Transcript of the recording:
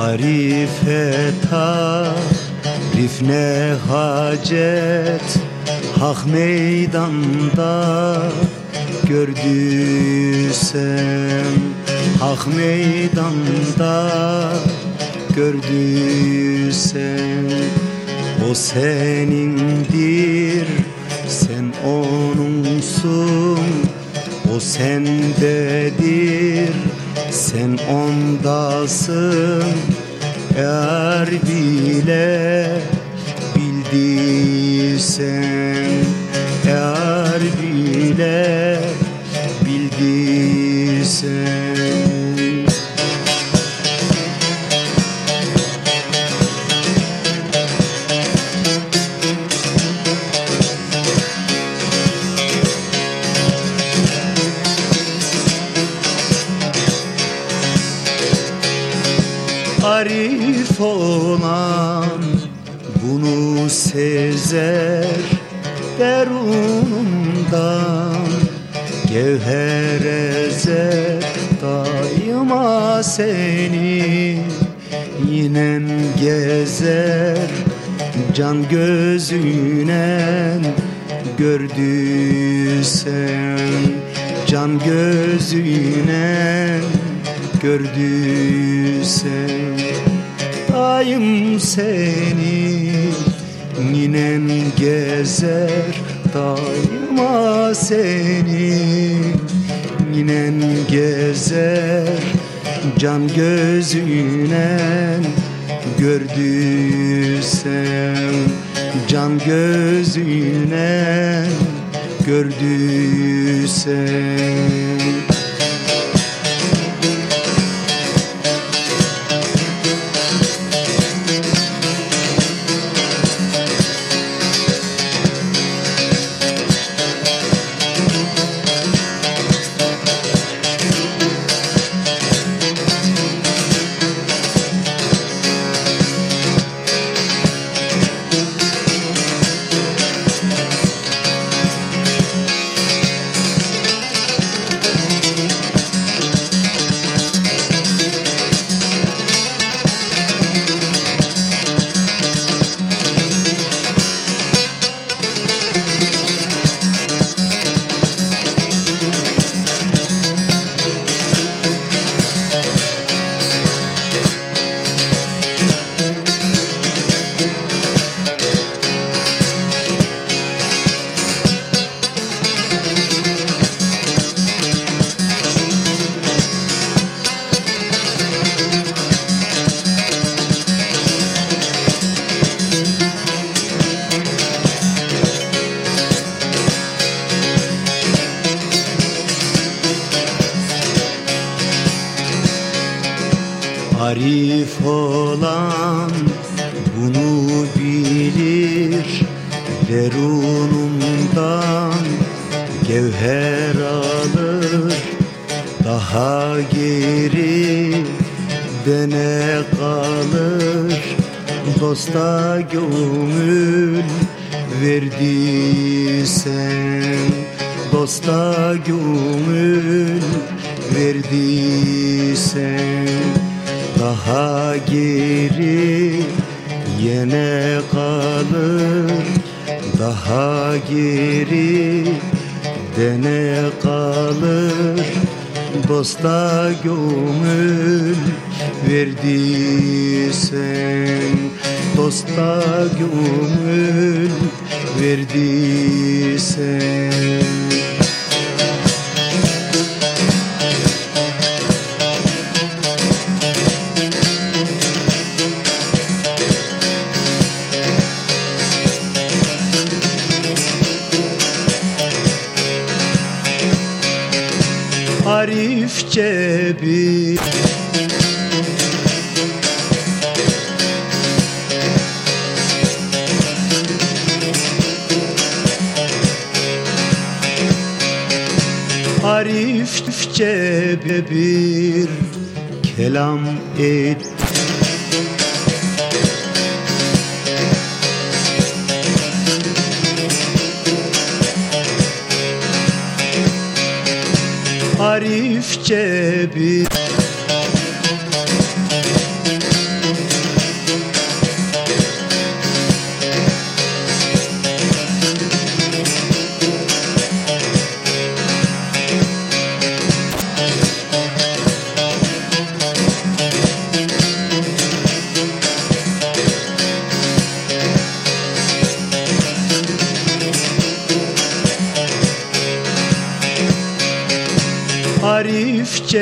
Arife tarif ne hacet Hak meydanda. Gördüysem Hak meydanda. Gördüysem O senindir sen onunsun O sendedir sen ondasın Eğer bile bildiysen Eğer bile Arif olan bunu sezer derunumdan Gevher ezer daima seni Yinem gezer can gözünen gördüysen Can gözünen gördüysen Dayım seni ninem gezer Daima seni. Ninem gezer Can gözünen gördüysem Can gözünen gördüysem Arif olan bunu bilir. Derunumdan gevher alır. Daha geri dene kalır. Dosta gönül verdiysen Dosta gönül verdiysen daha geri yine kalır. Daha geri dene kalır. Dosta gönül verdiysen Dosta gönül verdiysen Arif cebi Arif cebi bir kelam et Arif cebi Boşçe